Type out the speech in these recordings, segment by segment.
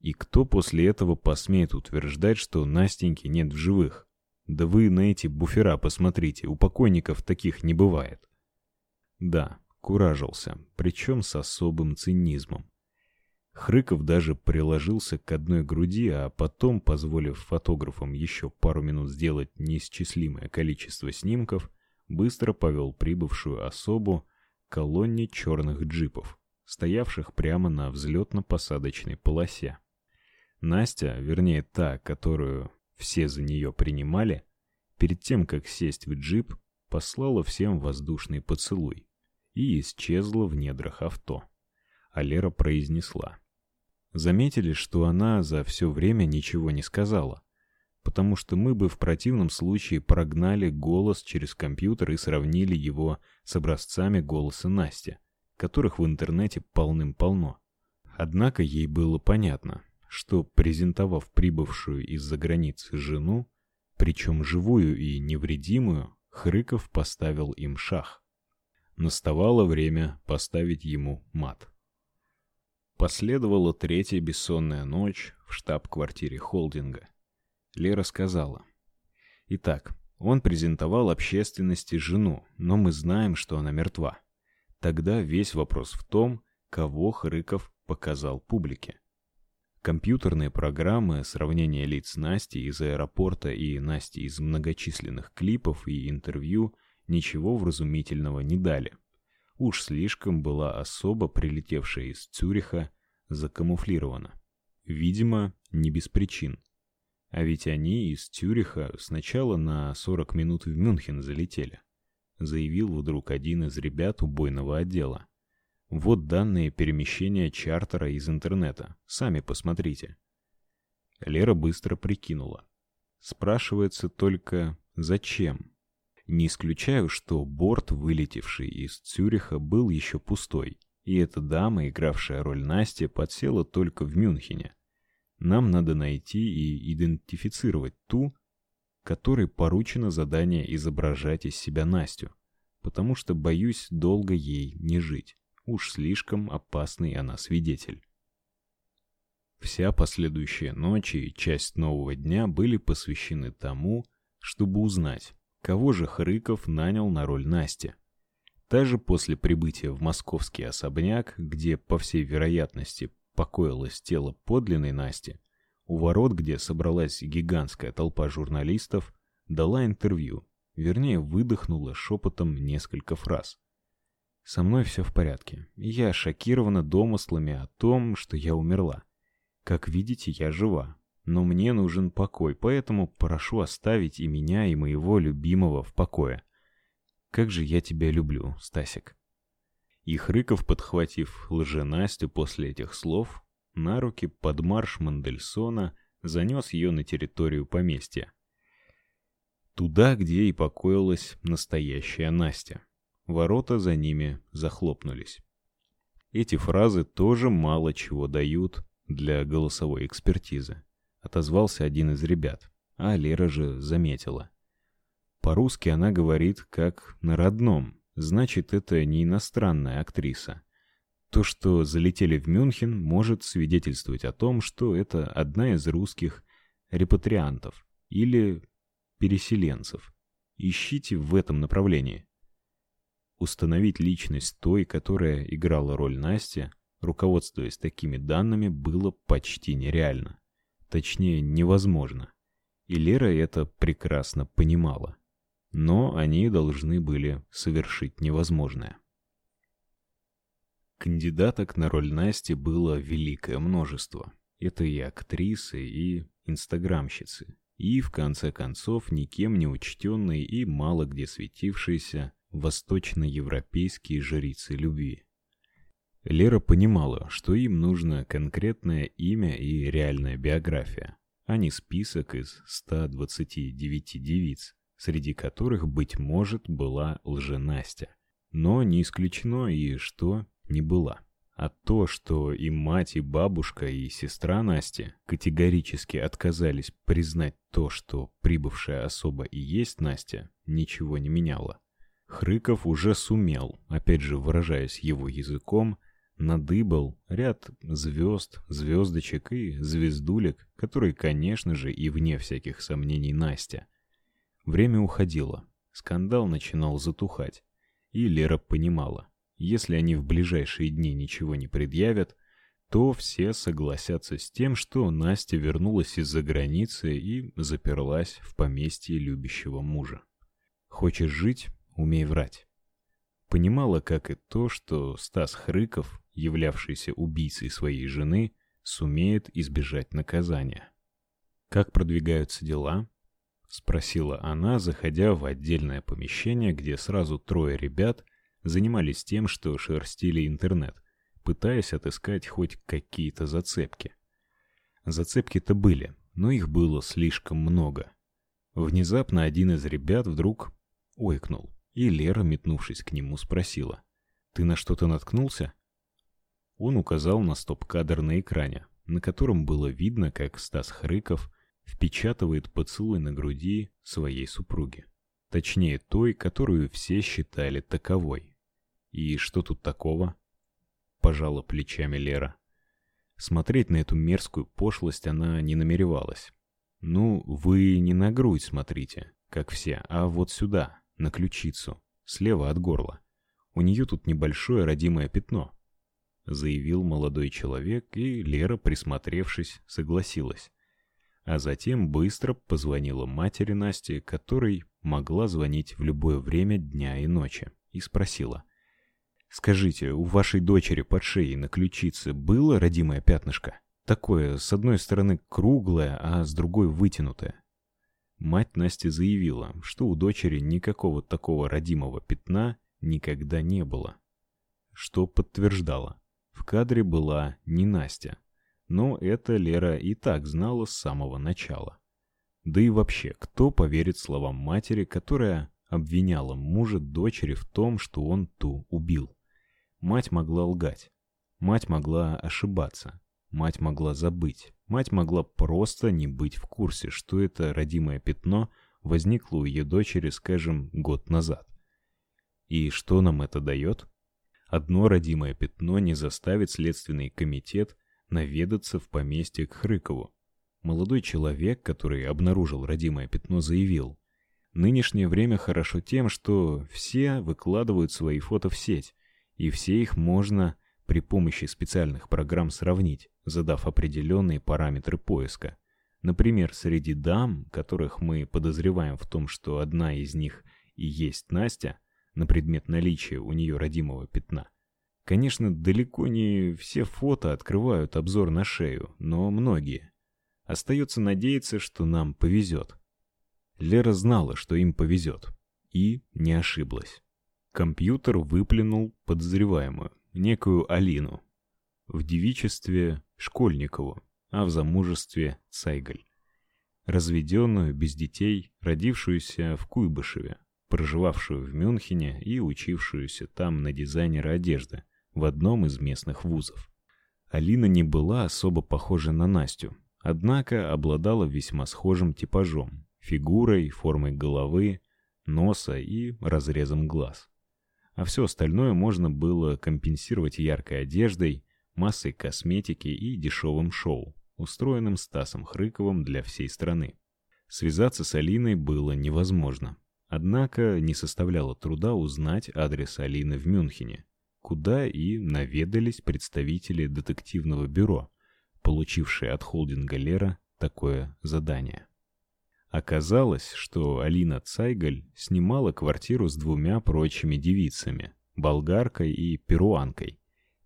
И кто после этого посмеет утверждать, что Настеньки нет в живых? Да вы на эти буфера посмотрите, у покойников таких не бывает. Да, куражился, причем с особым цинизмом. Хрыков даже приложился к одной груди, а потом, позволив фотографам еще пару минут сделать неисчислимое количество снимков, быстро повел прибывшую особу к колонне черных джипов, стоявших прямо на взлетно-посадочной полосе. Настя, вернее та, которую все за нее принимали, перед тем, как сесть в джип, послала всем воздушный поцелуй и исчезла в недрах авто. А Лера произнесла. Заметили, что она за все время ничего не сказала, потому что мы бы в противном случае прогнали голос через компьютер и сравнили его с образцами голоса Насти, которых в интернете полным-полно. Однако ей было понятно, что, презентовав прибывшую из-за границы жену, причем живую и невредимую, Хрыков поставил им шах. Наставало время поставить ему мат. Последовала третья бессонная ночь в штаб-квартире холдинга. Лера сказала. Итак, он презентовал общественности жену, но мы знаем, что она мертва. Тогда весь вопрос в том, кого Хрыков показал публике. Компьютерные программы сравнения лиц Насти из аэропорта и Насти из многочисленных клипов и интервью ничего вразумительного не дали. Уж слишком была особо прилетевшая из Цюриха закамуфлирована. Видимо, не без причин. А ведь они из Цюриха сначала на 40 минут в Мюнхен залетели, заявил вдруг один из ребят убойного отдела. Вот данные перемещения чартера из интернета. Сами посмотрите. Лера быстро прикинула. Спрашивается только, зачем? Не исключаю, что борт, вылетевший из Цюриха, был еще пустой, и эта дама, игравшая роль Насти, подсела только в Мюнхене. Нам надо найти и идентифицировать ту, которой поручено задание изображать из себя Настю, потому что боюсь долго ей не жить. Уж слишком опасный она свидетель. Вся последующая ночь и часть нового дня были посвящены тому, чтобы узнать, кого же Хрыков нанял на роль Насти. Даже после прибытия в московский особняк, где, по всей вероятности, покоилось тело подлинной Насти, у ворот, где собралась гигантская толпа журналистов, дала интервью, вернее, выдохнула шепотом несколько фраз. Со мной все в порядке. Я шокирована домыслами о том, что я умерла. Как видите, я жива. Но мне нужен покой, поэтому прошу оставить и меня, и моего любимого в покое. Как же я тебя люблю, Стасик. И Хрыков, подхватив лже-Настю после этих слов, на руки под марш Мандельсона занес ее на территорию поместья. Туда, где и покоилась настоящая Настя. Ворота за ними захлопнулись. Эти фразы тоже мало чего дают для голосовой экспертизы, отозвался один из ребят, а Лера же заметила. По-русски она говорит как на родном, значит, это не иностранная актриса. То, что залетели в Мюнхен, может свидетельствовать о том, что это одна из русских репатриантов или переселенцев. Ищите в этом направлении. Установить личность той, которая играла роль Насти, руководствуясь такими данными, было почти нереально. Точнее, невозможно. И Лера это прекрасно понимала. Но они должны были совершить невозможное. Кандидаток на роль Насти было великое множество. Это и актрисы, и инстаграмщицы, и, в конце концов, никем не учтенные и мало где светившиеся восточноевропейские жрицы любви. Лера понимала, что им нужно конкретное имя и реальная биография, а не список из 129 девиц, среди которых, быть может, была лженастя. Но не исключено и что не была. А то, что и мать, и бабушка, и сестра Насти категорически отказались признать то, что прибывшая особа и есть Настя, ничего не меняло. Хрыков уже сумел, опять же выражаясь его языком, надыбал ряд звезд, звездочек и звездулек, которые, конечно же, и вне всяких сомнений Настя. Время уходило, скандал начинал затухать, и Лера понимала, если они в ближайшие дни ничего не предъявят, то все согласятся с тем, что Настя вернулась из-за границы и заперлась в поместье любящего мужа. Хочешь жить умей врать. Понимала, как и то, что Стас Хрыков, являвшийся убийцей своей жены, сумеет избежать наказания. Как продвигаются дела? спросила она, заходя в отдельное помещение, где сразу трое ребят занимались тем, что шерстили интернет, пытаясь отыскать хоть какие-то зацепки. Зацепки-то были, но их было слишком много. Внезапно один из ребят вдруг ойкнул, и Лера, метнувшись к нему, спросила: "Ты на что-то наткнулся?" Он указал на стоп-кадр на экране, на котором было видно, как Стас Хрыков впечатывает поцелуй на груди своей супруги, точнее той, которую все считали таковой. И что тут такого? пожала плечами Лера. Смотреть на эту мерзкую пошлость она не намеревалась. Ну, вы не на грудь смотрите, как все, а вот сюда, на ключицу, слева от горла. У нее тут небольшое родимое пятно, заявил молодой человек, и Лера, присмотревшись, согласилась. А затем быстро позвонила матери Насти, которой могла звонить в любое время дня и ночи, и спросила: "Скажите, у вашей дочери под шеей на ключице было родимое пятнышко? Такое, с одной стороны круглое, а с другой вытянутое?" Мать Насти заявила, что у дочери никакого такого родимого пятна никогда не было. Что подтверждало, в кадре была не Настя. Но это Лера и так знала с самого начала. Да и вообще, кто поверит словам матери, которая обвиняла мужа дочери в том, что он ту убил? Мать могла лгать. Мать могла ошибаться. Мать могла забыть. Мать могла просто не быть в курсе, что это родимое пятно возникло у ее дочери, скажем, год назад. И что нам это дает? Одно родимое пятно не заставит следственный комитет наведаться в поместье к Хрыкову. Молодой человек, который обнаружил родимое пятно, заявил: "Нынешнее время хорошо тем, что все выкладывают свои фото в сеть, и все их можно при помощи специальных программ сравнить, задав определенные параметры поиска. Например, среди дам, которых мы подозреваем в том, что одна из них и есть Настя, на предмет наличия у нее родимого пятна. Конечно, далеко не все фото открывают обзор на шею, но многие. Остается надеяться, что нам повезет. Лера знала, что им повезет, и не ошиблась. Компьютер выплюнул подозреваемую некую Алину, в девичестве Школьникову, а в замужестве Цайгаль. Разведенную, без детей, родившуюся в Куйбышеве, проживавшую в Мюнхене и учившуюся там на дизайнера одежды в одном из местных вузов. Алина не была особо похожа на Настю, однако обладала весьма схожим типажом: фигурой, формой головы, носа и разрезом глаз а все остальное можно было компенсировать яркой одеждой, массой косметики и дешевым шоу, устроенным Стасом Хрыковым для всей страны. Связаться с Алиной было невозможно. Однако не составляло труда узнать адрес Алины в Мюнхене, куда и наведались представители детективного бюро, получившие от холдинга Лера такое задание. Оказалось, что Алина Цайгаль снимала квартиру с двумя прочими девицами, болгаркой и перуанкой.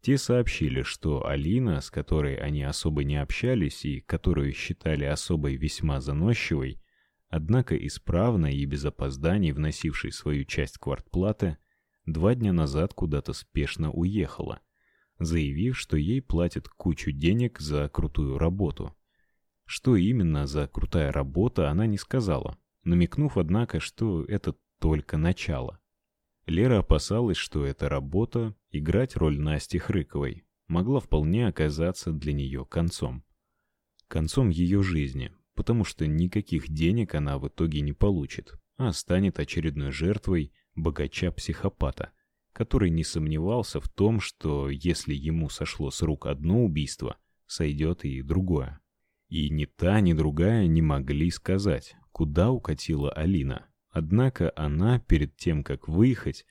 Те сообщили, что Алина, с которой они особо не общались и которую считали особой весьма заносчивой, однако исправно и без опозданий вносившей свою часть квартплаты, два дня назад куда-то спешно уехала, заявив, что ей платят кучу денег за крутую работу. Что именно за крутая работа, она не сказала, намекнув, однако, что это только начало. Лера опасалась, что эта работа, играть роль Насти Хрыковой, могла вполне оказаться для нее концом. Концом ее жизни, потому что никаких денег она в итоге не получит, а станет очередной жертвой богача-психопата, который не сомневался в том, что если ему сошло с рук одно убийство, сойдет и другое. И ни та, ни другая не могли сказать, куда укатила Алина. Однако она, перед тем, как выехать,